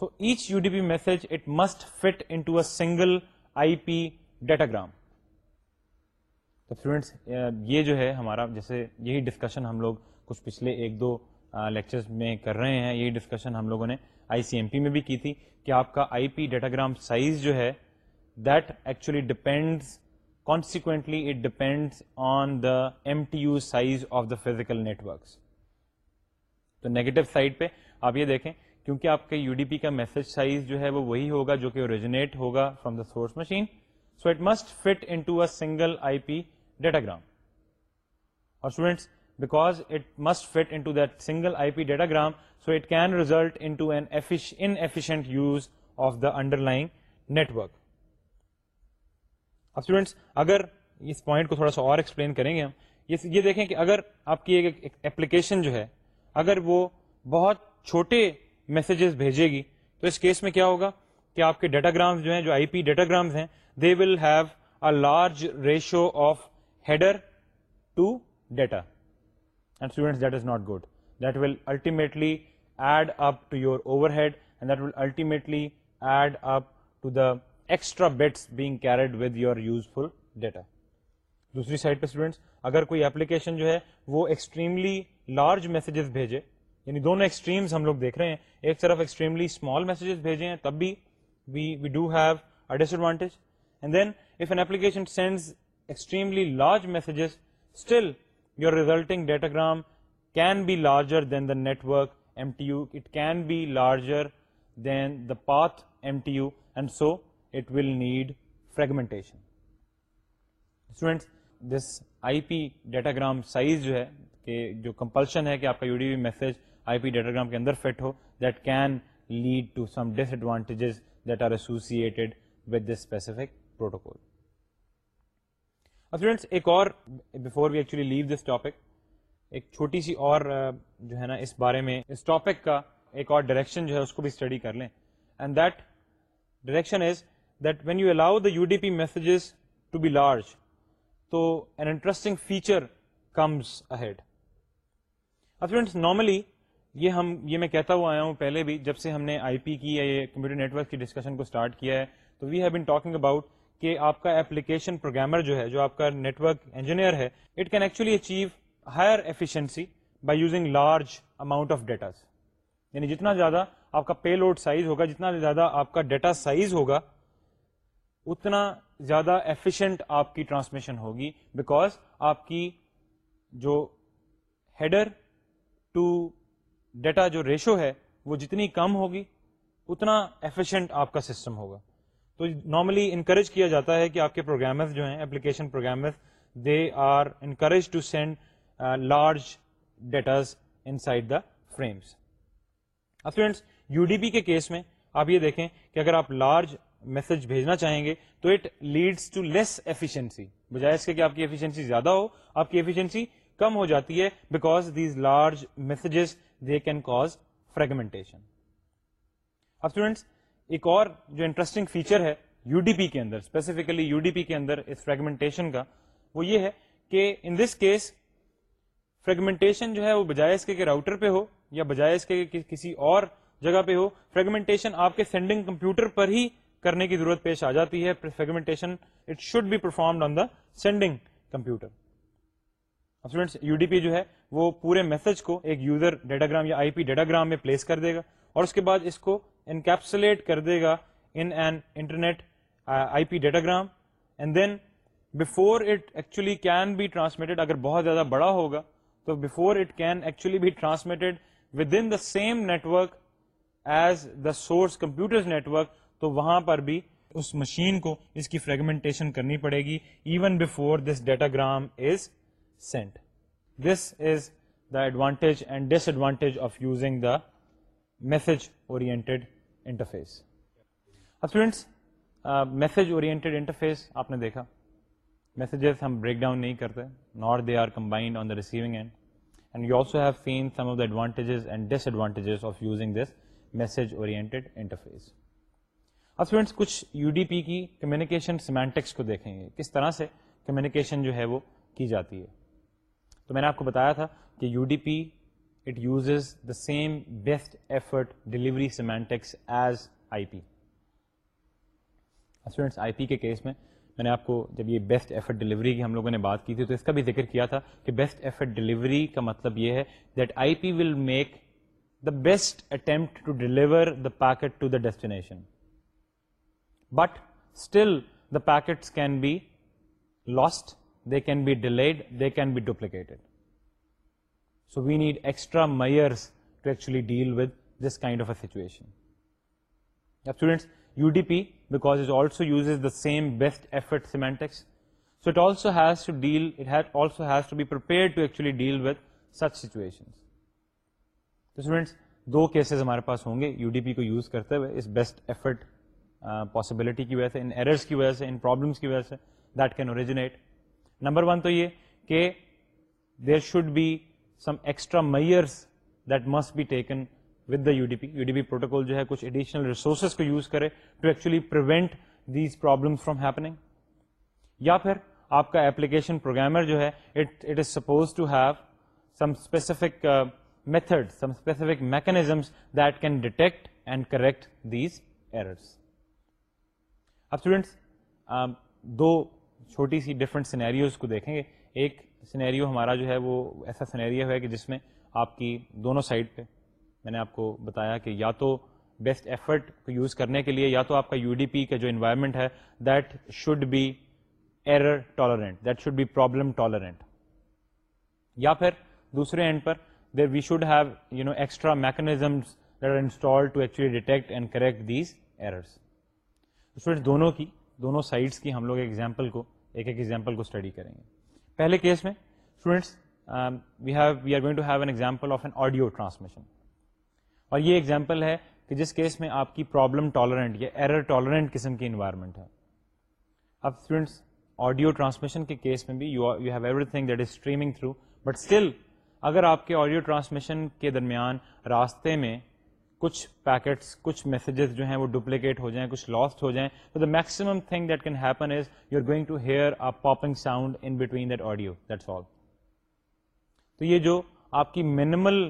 so each U D P message it must fit in single I P datagram تو اسٹوڈینٹس یہ جو ہے ہمارا جیسے یہی ڈسکشن ہم لوگ کچھ پچھلے ایک دو لیکچرز میں کر رہے ہیں یہی ڈسکشن ہم لوگوں نے آئی سی ایم پی میں بھی کی تھی کہ آپ کا آئی پی ڈیٹاگرام سائز جو ہے that actually depends consequently it depends on the M T U size of the physical networks تو نیگیٹو سائڈ پہ آپ یہ دیکھیں کیونکہ آپ کے یو ڈی پی کا میسج سائز جو ہے وہ وہی ہوگا جو کہ اوریجنیٹ ہوگا from the source machine so it must fit into single I P datagram اور students because it must fit that single I P datagram so it can result an inefficient use of the underlying network students اگر اس point کو تھوڑا سا اور explain کریں گے ہم یہ دیکھیں کہ اگر آپ کی ایک اپلیکیشن جو ہے اگر وہ بہت چھوٹے میسیجز بھیجے گی تو اس کیس میں کیا ہوگا کہ آپ کے ڈیٹاگرامز جو ہیں جو آئی پی ڈیٹاگرامز ہیں they will have a large ratio of header to data and students that is not good that will ultimately add up to your overhead and that will ultimately add up to the extra bits being carried with your useful data دوسری side پہ students اگر کوئی application جو ہے وہ extremely large messages بھیجے یعنی دونوں ایکسٹریمز ہم لوگ دیکھ رہے ہیں ایک طرف ایکسٹریملی اسمال میسیجز بھیجے ہیں تب بھی we we do have a disadvantage and then if an application sends extremely large messages still your resulting datagram can be larger than the network M T U it can be larger than the path M T U and so it will need fragmentation students this I P datagram size جو ہے کہ جو compulsion ہے کہ آپ کا U D message I P datagram کے اندر فٹ ہو that can lead to some disadvantages that are associated with this specific protocol friends ایک اور before we actually leave this topic ایک چھوٹی سی اور جو ہے نا اس بارے میں اس ٹاپک کا ایک اور ڈائریکشن جو ہے اس کو بھی اسٹڈی کر لیں and that direction is that when you allow the U D P messages to be large تو an interesting feature comes ahead friends normally یہ ہم یہ میں کہتا ہوا آیا ہوں پہلے بھی جب سے ہم نے آئی پی کی یا کمپیوٹر نیٹورک کی ڈسکشن کو اسٹارٹ کیا ہے تو we have been talking about کہ آپ کا ایپلیکیشن پروگرامر جو ہے جو آپ کا نیٹورک انجینئر ہے it can actually achieve higher efficiency by using large amount of datas یعنی جتنا زیادہ آپ کا پے لوڈ سائز ہوگا جتنا زیادہ آپ کا ڈیٹا سائز ہوگا اتنا زیادہ ایفیشینٹ آپ کی ٹرانسمیشن ہوگی بیکاز آپ کی جو ہیڈر ٹو ڈیٹا جو ریشو ہے وہ جتنی کم ہوگی اتنا ایفیشینٹ آپ کا سسٹم ہوگا تو نارملی انکریج کیا جاتا ہے کہ آپ کے پروگرامرز جو ہیں application programmers they are encourage to send large datas inside the frames اب اسٹوڈینٹس یو ڈی پی کے کیس میں آپ یہ دیکھیں کہ اگر آپ لارج میسج بھیجنا چاہیں گے تو it leads to less efficiency بجائے اس کے کہ آپ کی ایفیشنسی زیادہ ہو آپ کی ایفیشنسی کم ہو جاتی ہے because these large messages they can cause fragmentation اب اسٹوڈینٹس ایک اور جو انٹرسٹنگ فیچر ہے یو ڈی پی کے اندر اسپیسیفکلی یو ڈی پی کے اندر اس فریگمنٹیشن کا وہ یہ ہے کہ ان دس کیس فریگمنٹیشن جو ہے وہ بجائے اس کے راؤٹر پہ ہو یا بجائے اس کے کسی اور جگہ پہ ہو فریگمنٹیشن آپ کے سینڈنگ کمپیوٹر پر ہی کرنے کی ضرورت پیش آ جاتی ہے fragmentation it should be performed on the sending computer U D P جو ہے وہ پورے میسج کو ایک یوزر ڈیٹاگرام یا آئی پی ڈیٹاگرام میں پلیس کر دے گا اور اس کے بعد اس کو انکیپسولیٹ کر دے گا in an internet I P datagram and then before it actually can be transmitted اگر بہت زیادہ بڑا ہوگا تو before it can actually be transmitted with in the same network as the source computer network تو وہاں پر بھی اس مشین کو اس کی فریگمنٹیشن کرنی پڑے گی even before this datagram is sent this is the advantage and disadvantage of using the message oriented interface اب اسٹوڈینٹس میسج اورینٹیڈ انٹرفیس آپ نے دیکھا میسیجز ہم بریک ڈاؤن نہیں کرتے not they are combined on the receiving end and you also have seen some of the advantages and disadvantages of using this message oriented interface اب students کچھ U D P کی communication semantics کو دیکھیں گے کس طرح سے communication جو ہے وہ کی جاتی ہے تو میں نے آپ کو بتایا تھا کہ U D P uses the same best effort delivery semantics as I پیسٹینٹس آئی پی کے کیس میں میں نے آپ کو جب یہ بیسٹ ایفرٹ ڈلیوری کی ہم لوگوں نے بات کی تھی تو اس کا بھی ذکر کیا تھا کہ بیسٹ ایفرٹ ڈلیوری کا مطلب یہ ہے that I P will make the best attempt to deliver the packet to the destination but still the packets can be lost they can be delayed they can be duplicated so we need extra measures to actually deal with this kind of a situation students U D P because it also uses the same best effort semantics so it it also also has has to to to deal deal be prepare actually with such situation students دو cases ہمارے پاس ہوں گے U D P کو use کرتے ہوئے اس best effort possibility کی وجہ سے ان ایررس کی وجہ سے ان پرابلمس کی وجہ سے that can originate number one تو یہ کہ there should be some extra measures that must be taken with the U D P U D P protocol جو ہے کچھ ایڈیشنل ریسورسز کو یوز کرے ٹو ایکچولی پروینٹ دیز پر application programmer جو ہے suppose to have some specific method some specific mechanism that can detect and correct these errors اب students دو چھوٹی سی ڈفرنٹ سینیروز کو دیکھیں گے ایک سینیریو ہمارا جو ہے وہ ایسا سینیریو ہے کہ جس میں آپ کی دونوں سائڈ پہ میں نے آپ کو بتایا کہ یا تو بیسٹ ایفرٹ کو یوز کرنے کے لیے یا تو آپ کا یو ڈی پی کا جو انوائرمنٹ ہے that should be error tolerant that should be problem tolerant یا پھر دوسرے اینڈ پر there we should have you know extra mechanisms that are install to actually detect and correct these errors دونوں کی دونوں سائڈس کی ہم لوگ ایگزامپل کو ایک ایک ایگزامپل کو اسٹڈی کریں گے پہلے کیس میں students we we have have are going to an an example of audio transmission اور یہ ایگزامپل ہے کہ جس کیس میں آپ کی پرابلم ٹالرنٹ یا ایرر ٹالرنٹ قسم کی انوائرمنٹ ہے اب اسٹوڈینٹس آڈیو ٹرانسمیشن کے کیس میں بھی you have everything that is streaming through but still اگر آپ کے آڈیو ٹرانسمیشن کے درمیان راستے میں کچھ پیکٹس کچھ میسیجز جو ہیں وہ ڈپلیکیٹ ہو جائیں کچھ لاسٹ ہو جائیں تو the maximum thing that can happen is you are going to hear popping sound in between that audio that all تو یہ جو آپ کی منیمل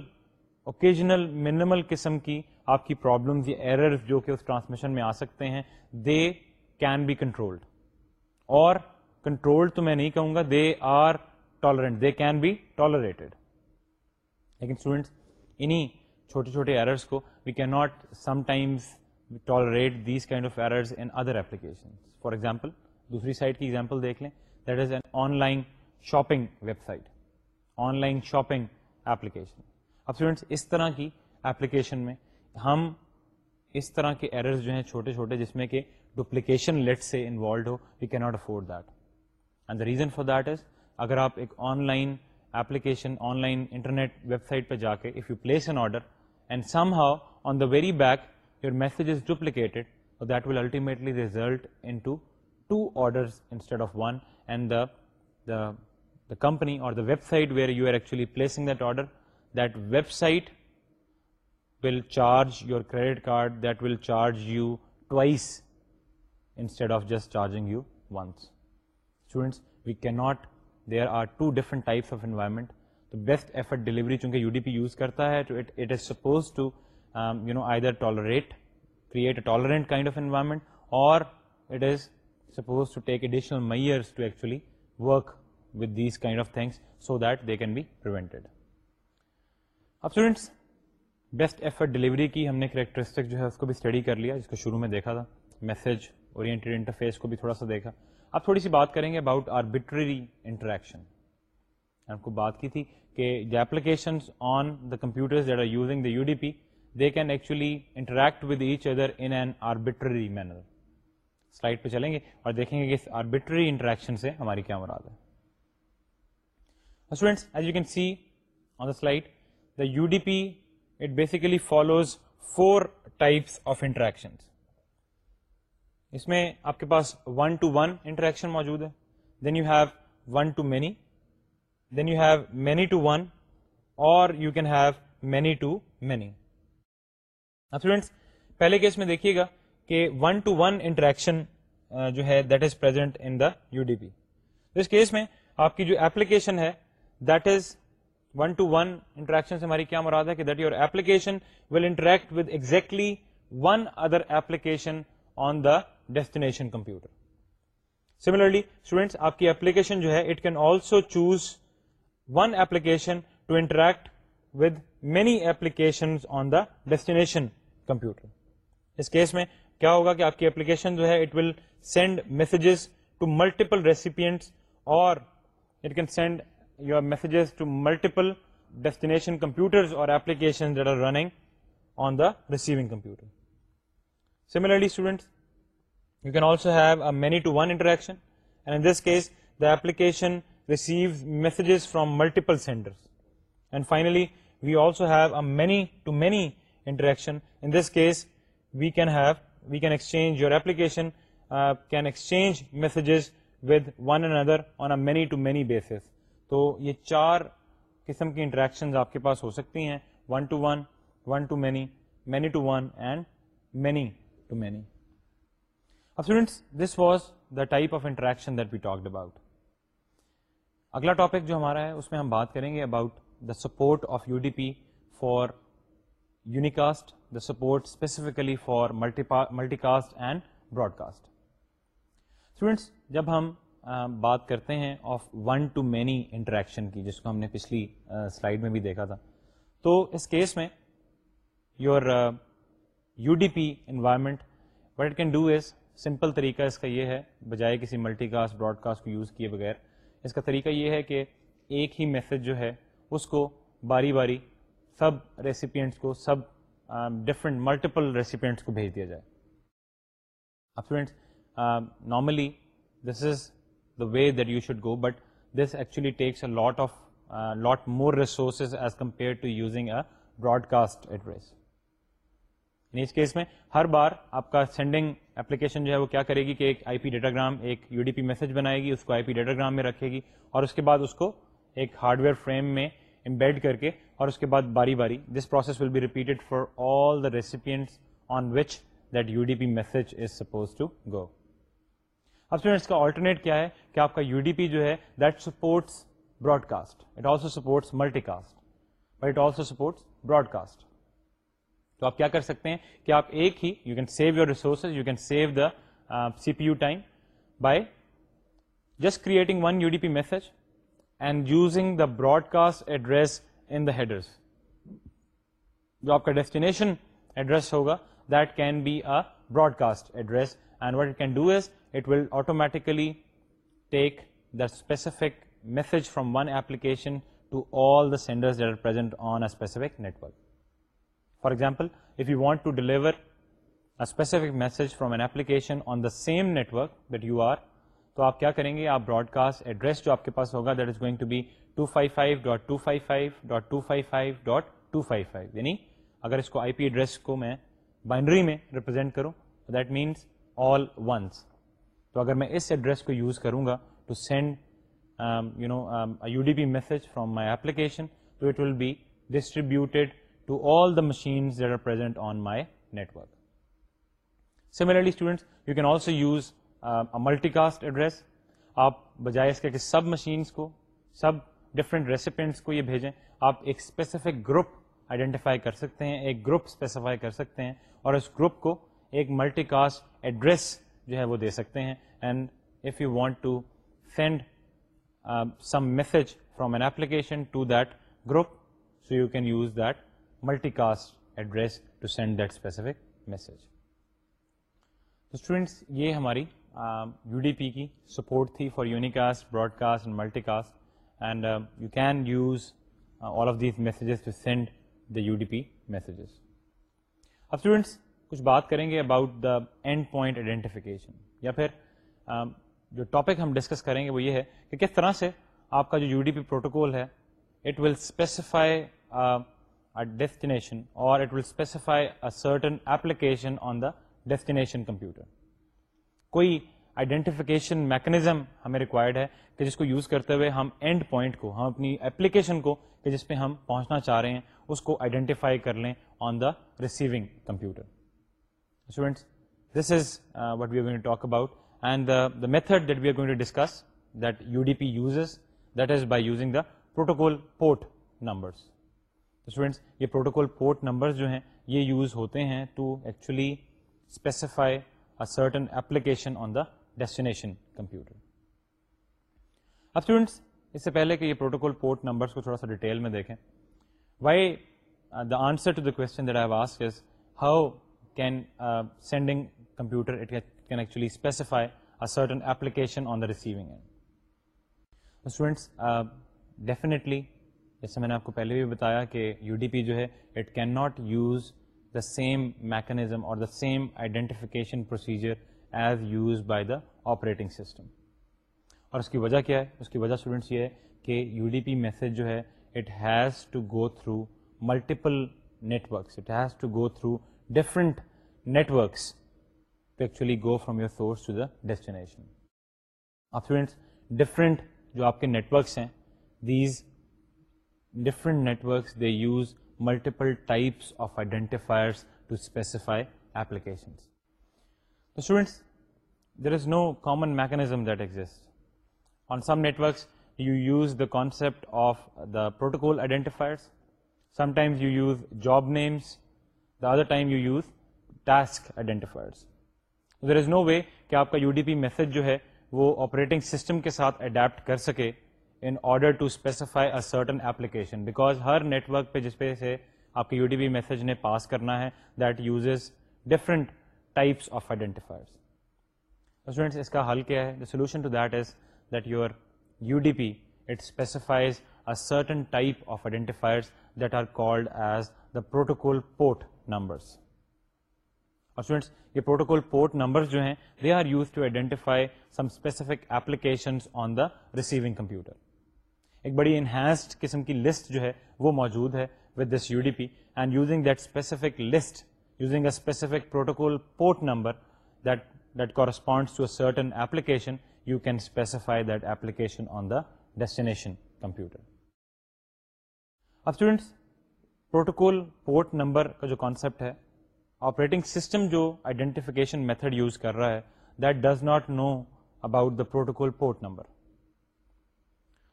اوکیجنل منیمل قسم کی آپ کی پرابلم یا ایرر جو کہ اس ٹرانسمیشن میں آ سکتے ہیں دے کین بی کنٹرولڈ اور کنٹرول تو میں نہیں کہوں گا they are tolerant they can be tolerated لیکن اسٹوڈنٹس انہیں چھوٹے چھوٹے ایررس کو we can not sometimes tolerate these kind of errors in other application for example دوسری سائٹ کی ایگزامپل دیکھ لیں that is an online shopping website online shopping application students اس طرح کی application میں ہم اس طرح کے ایررز جو ہیں چھوٹے چھوٹے جس میں کہ ڈپلیکیشن لیٹ سے انوالوڈ ہو we can not afford that and the reason for that is اگر آپ ایک online application online internet website پہ جا کے if you place an order and somehow on the very back your message is duplicated, so that will ultimately result into two orders instead of one, and the company or the website where you are actually placing that order, that website will charge your credit card, that will charge you twice instead of just charging you once. Students, we cannot, there are two different types of environment. تو best effort delivery چونکہ U D P use کرتا ہے تو it is suppose to you know either tolerate create a tolerant kind of environment اور it is suppose to take additional measures to actually work with these kind of things so that they can be اب پر best effort delivery کی ہم نے characteristic جو ہے اس کو بھی اسٹڈی کر لیا جس کو شروع میں دیکھا تھا میسج اورینٹیڈ انٹرفیس کو بھی تھوڑا سا دیکھا اب تھوڑی سی بات کریں گے اباؤٹ آربیٹری انٹریکشن آپ کو بات کی تھی کہ the application on the computer that are using the U D P they can actually interact with each other in an arbitrary manner slide پہ چلیں گے اور دیکھیں گے کہ اس آربیٹری انٹریکشن سے ہماری کیا مراد ہے students as you can see on the slide the U D P it basically follows four types of interaction اس میں آپ کے پاس ون ٹو ون انٹریکشن موجود ہے then you have one to many then you have many to one اور you can have many to many اب students پہلے کیس میں دیکھیے گا کہ ون ٹو ون انٹریکشن جو ہے that is present in the U D P اس کیس میں آپ کی جو ایپلیکیشن ہے that is one one to interaction سے ہماری کیا مراد ہے کہ that your application will interact with exactly one other application on the destination computer similarly students آپ کی ایپلیکیشن جو ہے it can also choose one application to interact with many application کیا ہوگا کہ آپ کی ایپلیکیشن جو ہے receiving computer similarly students you can also ہیشن receive messages from multiple sender and finally we also have a many to many interaction in this case we can have we can exchange your application can exchange messages with one and other on a to many bases تو یہ چار قسم کی interaction آپ کے پاس ہو سکتی ہیں one to one one to many many to one and many to many above this was the type of interaction that we talk about اگلا ٹاپک جو ہمارا ہے اس میں ہم بات کریں گے about the support of U D P for unicast the support specifically for multi multicast and broadcast students جب ہم بات کرتے ہیں of one to many interaction کی جس کو ہم نے پچھلی سلائڈ میں بھی دیکھا تھا تو اس کیس میں your U D P environment what it can do is simple طریقہ اس کا یہ ہے بجائے کسی ملٹی کاسٹ براڈ کاسٹ کو یوز کیے بغیر اس کا طریقہ یہ ہے کہ ایک ہی میسج جو ہے اس کو باری باری سب ریسیپینٹس کو سب ڈفرینٹ ملٹیپل ریسیپینٹس کو بھیج دیا جائے اب students normally this is the way that you should go but this actually takes a lot of lot more resources as compare to using a broadcast address یعنی اس case میں ہر بار آپ کا سینڈنگ اپلیکیشن جو ہے وہ کیا کرے گی کہ ایک آئی پی ڈیٹاگرام ایک یو ڈی پی میسج بنائے گی اس کو آئی پی ڈیٹاگرام میں رکھے گی اور اس کے بعد اس کو ایک ہارڈ ویئر فریم میں امبیڈ کر کے اور اس کے بعد باری باری this process will be repeated for all the recipients on which that U D P message is suppose to go اب فرینڈ اس کا آلٹرنیٹ کیا ہے کہ آپ کا یو ڈی پی جو ہے that supports broadcast it also supports multicast but it also supports broadcast تو آپ کیا کر سکتے ہیں کہ آپ ایک ہی you can save your resources you can save the C P U time by just creating one U D P message and using the broadcast address in the headers جو آپ کا ڈیسٹینیشن ایڈریس ہوگا that can be a broadcast address and what can do is it will automatically take the specific message from one application to all the senders that are present on a specific network for example if you want to deliver a specific message from an application on the same network that you are تو آپ کیا کریں گے آپ Broad cost address جو آپ کے پاس ہوگا that is going to be two five five dot two five five dot two five five dot two five five یعنی اگر اس کو آئی پی ایڈریس کو میں بائنڈری میں ریپرزینٹ کروں دیٹ مینس آل ونس تو اگر میں اس ایڈریس کو یوز کروں گا to send you know U D P message from my application تو it will be distributed to all the machinery students you can also use multicast address آپ بجائے اس کے کہ سب مشینس کو سب ڈفرینٹ ریسیپینٹس کو یہ بھیجیں آپ ایک اسپیسیفک گروپ آئیڈینٹیفائی کر سکتے ہیں ایک گروپ اسپیسیفائی کر سکتے ہیں اور اس گروپ کو ایک ملٹی کاسٹ ایڈریس جو ہے وہ دے سکتے ہیں and if you want to send some message from an application to that group so you can use that multicast address to send that specific message تو students یہ ہماری U D P کی support تھی for unicast broadcast and multicast and you can use all of these messages to send the U D P messages اب students کچھ بات کریں گے about the end point identification یا پھر جو ٹاپک ہم ڈسکس کریں گے وہ یہ ہے کہ کس طرح سے آپ کا جو یو ڈی پی پروٹوکول ہے اٹ ول اسپیسیفائی ڈیسٹینیشن اور it will specify a certain application on the destination computer کوئی آئیڈینٹیفیکیشن میکنیزم ہمیں ریکوائرڈ ہے کہ جس کو یوز کرتے ہوئے ہم اینڈ پوائنٹ کو ہم اپنی ایپلیکیشن کو کہ جس پہ ہم پہنچنا چاہ رہے ہیں اس کو آئیڈینٹیفائی کر لیں on the receiving computer this is what we are going to talk about and the method that we are going to discuss that U D P uses that is by using the protocol port numbers students یہ protocol port numbers جو ہیں یہ use ہوتے ہیں to actually specify certain application on the destination computer اب students اس سے پہلے کہ یہ پروٹوکول پورٹ نمبرس کو تھوڑا سا ڈیٹیل میں دیکھیں why the answer to the question that I asked is how can sending computer it can actually specify certain application on the receiving end students definitely جیسے میں نے آپ کو پہلے بھی بتایا کہ یو ڈی پی جو ہے it can not use the same mechanism اور the same identification procedure as use by the operating system اور اس کی وجہ کیا ہے اس کی وجہ اسٹوڈنٹس یہ ہے کہ یو ڈی پی میسج جو ہے it has to go through multiple networks it has to go through different networks to actually go from your source to the destination students different جو آپ کے networks ہیں these different networks they use multiple types of identifiers to specify applications تو students there is no common mechanism that exist on some networks you use the concept of the protocol identifiers sometimes you use job names the other time you use task identifiers there is no way کہ آپ کا U D P message جو ہے وہ operating system کے ساتھ adapt کر سکے in order to specify a certain application because ہر نیٹ ورک پہ جس پہ سے آپ کے یو ڈی بی میسج نے پاس کرنا ہے that uses different types of identifiers students اس کا حل کیا ہے the solution to that that is your U D P it specifies a certain type of identifiers that are called as the protocol port numbers students یہ protocol port numbers جو ہیں they are use to identify some specific application on the receiving computer ایک بڑی enhanced قسم کی list جو ہے وہ موجود ہے with this U D P and using that specific list using a specific protocol port number that that corresponds to a certain application you can specify that application on the destination computer اب students protocol port number کا جو concept ہے operating system جو identification method use کر رہا ہے that does not know about the protocol port number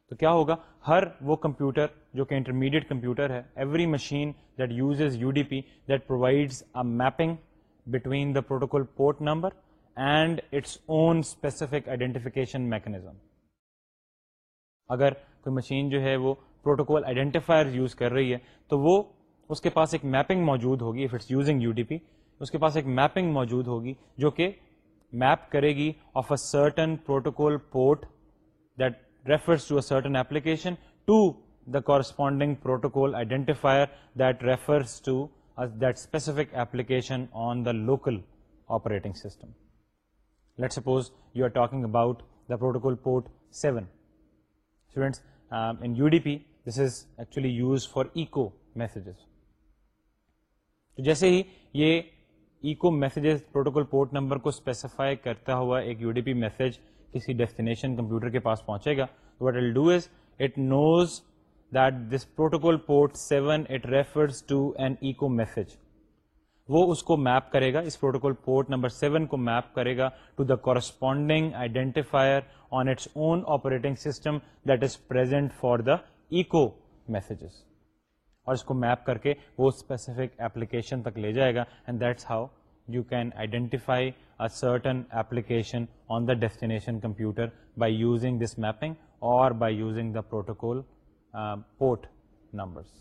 تو کیا ہوگا ہر وہ کمپیوٹر جو کہ انٹرمیڈیٹ کمپیوٹر ہے every machine that uses U D P that provides a mapping between the protocol port number and its own specific identification mechanism اگر کوئی مشین جو ہے وہ پروٹوکول آئیڈینٹیفائر یوز کر رہی ہے تو وہ اس کے پاس ایک میپنگ موجود ہوگی if it's using U D P اس کے پاس ایک میپنگ موجود ہوگی جو کہ میپ کرے گی of a certain protocol port that refers to a certain application to the corresponding protocol identifiers to that specific application on the local about the protocol port seven U D P this is actually use for echo جیسے ہی یہ echo messages protocol port number کو specify کرتا ہوا ایک U D P message کسی destination computer کے پاس پہنچے گا what will do is it knows that this protocol port seven it refers to an echo message وہ اس کو میپ کرے گا اس پروٹوکول پورٹ نمبر سیون کو میپ کرے گا to the corresponding identifier on its own operating system that is present for the echo messages اور اس کو میپ کر کے وہ اسپیسیفک ایپلیکیشن تک لے جائے گا and that's how you can identify application on the destination computer by using this mapping اور by using the protocol port numbers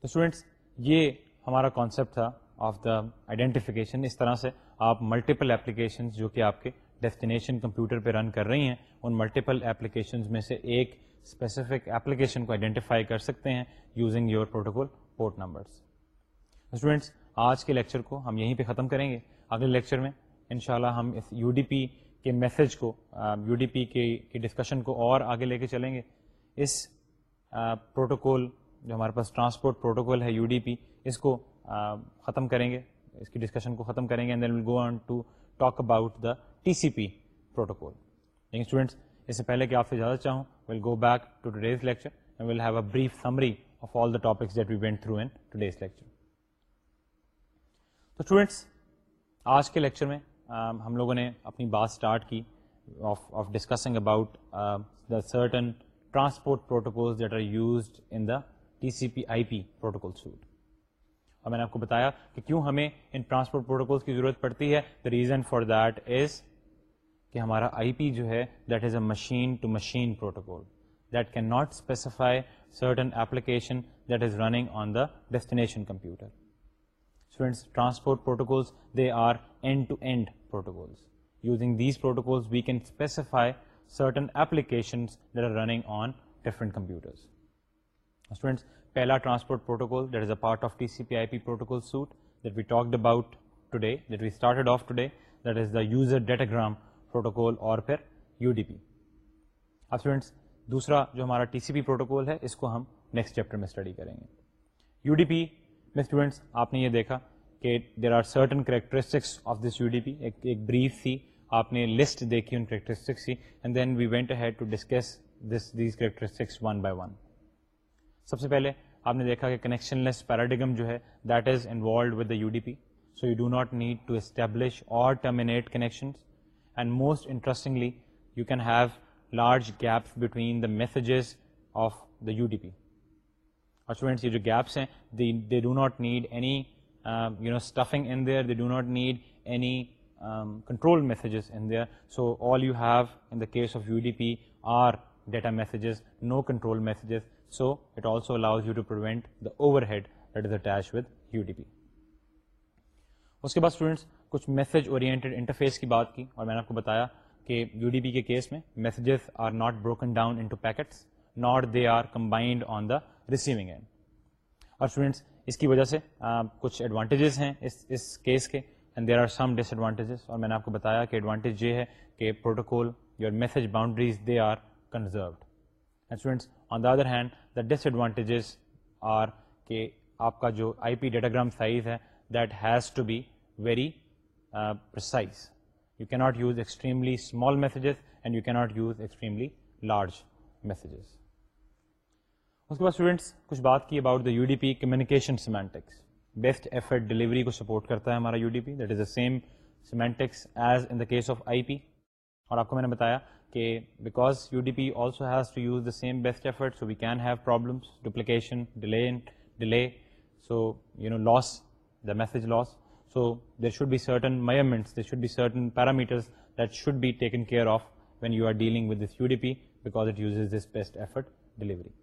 تو اسٹوڈینٹس یہ ہمارا کانسیپٹ تھا آف دا آئیڈینٹیفکیشن اس طرح سے آپ ملٹیپل ایپلیکیشن جو کہ آپ کے ڈیسٹینیشن کمپیوٹر پہ رن کر رہی ہیں ان ملٹیپل ایپلیکیشنز میں سے ایک اسپیسیفک اپلیکیشن کو آئیڈینٹیفائی کر سکتے ہیں using your protocol port numbers آج کے لیکچر کو ہم یہیں پہ ختم کریں گے اگلے لیکچر میں انشاءاللہ ہم اس یو ڈی پی کے میسج کو یو ڈی پی کے ڈسکشن کو اور آگے لے کے چلیں گے اس پروٹوکول جو ہمارے پاس ٹرانسپورٹ پروٹوکول ہے یو ڈی پی اس کو ختم کریں گے اس کی ڈسکشن کو ختم کریں گے and then will go on to talk about the T C P protocol لیکن اسٹوڈنٹس اس سے پہلے کہ آپ سے اجازت چاہوں will go back to today's lecture will have a brief summary of all the topics that we went through in today's lecture تو اسٹوڈینٹس آج کے لیکچر میں ہم لوگوں نے اپنی بات اسٹارٹ کی off discussing about the certain transport protocols that are used in the T C P I P protocol suite اور میں نے آپ کو بتایا کہ کیوں ہمیں ان ٹرانسپورٹ پروٹوکولس کی ضرورت پڑتی ہے the reason for that is کہ ہمارا آئی پی جو ہے that is a machine to machine protocol that can not specify certain application that is running on the destination computer students transport protocols they are end to end protocols using these protocols we can specify certain application there are running on different computers پہلا transport protocol that is a part of T C P I P protocol suite that we talked about today that we started off today that is the user datagram protocol اور پھر U D P اور دوسرا جو ہمارا T C P protocol ہے اس کو ہم نیکسٹ چیپٹر میں اسٹڈی کریں گے یو ڈی پی میں اسٹوڈنٹس آپ نے یہ دیکھا کہ there are certain characteristics of this U D P ایک بریف تھی آپ نے لسٹ دیکھی ان کریکٹرسٹکس کی and then we went ahead to discuss this these characteristics one by one سب سے پہلے آپ نے دیکھا کہ کنیکشن لیس پیراڈیگم جو ہے that is involved with the U D P so you do not need to establish اور terminate connection and most interestingly you can have large gap between the messages of the U D P students یہ جو gaps ہیں they do not need any you know stuffing in there do not need any control messages in there so all you have in the case of U D P are data messages no control messages so it also allows you to prevent the overhead that is attach with U D P اس کے بعد students کچھ message oriented interface کی بات کی اور میں نے آپ کو بتایا کہ یو ڈی پی کے کیس میں messages are not broken down in to packets not they are combined on the receiving end اور اسٹوڈینٹس اس کی وجہ سے کچھ ایڈوانٹیجز ہیں اس اس کیس کے and there are some disadvantages اور میں نے آپ کو بتایا کہ ایڈوانٹیج یہ ہے کہ protocol your message boundaries they are conserved and students on the other hand the disadvantages are کہ آپ کا جو آئی پی ڈیٹاگرام سائز ہے that has to be very precise you can not use extremely small messages and you can not use extremely large messages اس کے بعد students کچھ بات کی about the U D P communication semantics best effort delivery کو support کرتا ہے ہمارا U D P that is the same semantics as in the case of I P اور آپ کو میں نے بتایا کہ because U D P also has to use the same best effort so we can have problems duplication delay delay so you know loss the message loss so there should be certain measurements there should be certain parameters that should be taken care of when you are dealing with this U D P because it uses this best effort delivery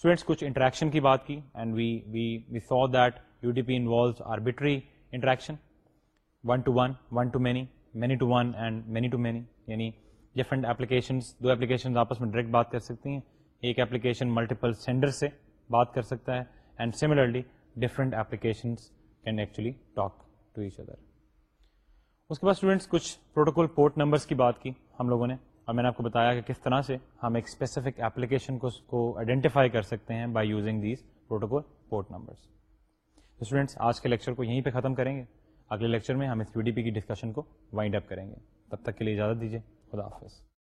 students کچھ interaction کی بات کی and we we we so that U D P involves arbitrary interaction one to one one to many many to one and many to many یعنی different applications دو applications آپس میں direct بات کر سکتی ہیں ایک ایپلیکیشن ملٹیپل سینڈر سے بات کر سکتا ہے and similarly different applications can actually talk to each other اس کے بعد اسٹوڈینٹس کچھ پروٹوکول پورٹ نمبرس کی بات کی ہم لوگوں نے اور میں نے آپ کو بتایا کہ کس طرح سے ہم ایک اسپیسیفک اپلیکیشن کو کو آئیڈینٹیفائی کر سکتے ہیں by using these protocol port numbers students آج کے لیکچر کو یہیں پہ ختم کریں گے اگلے لیکچر میں ہم اس پی ڈی پی کی ڈسکشن کو وائنڈ اپ کریں گے تب تک کے لیے اجازت دیجیے خدا حافظ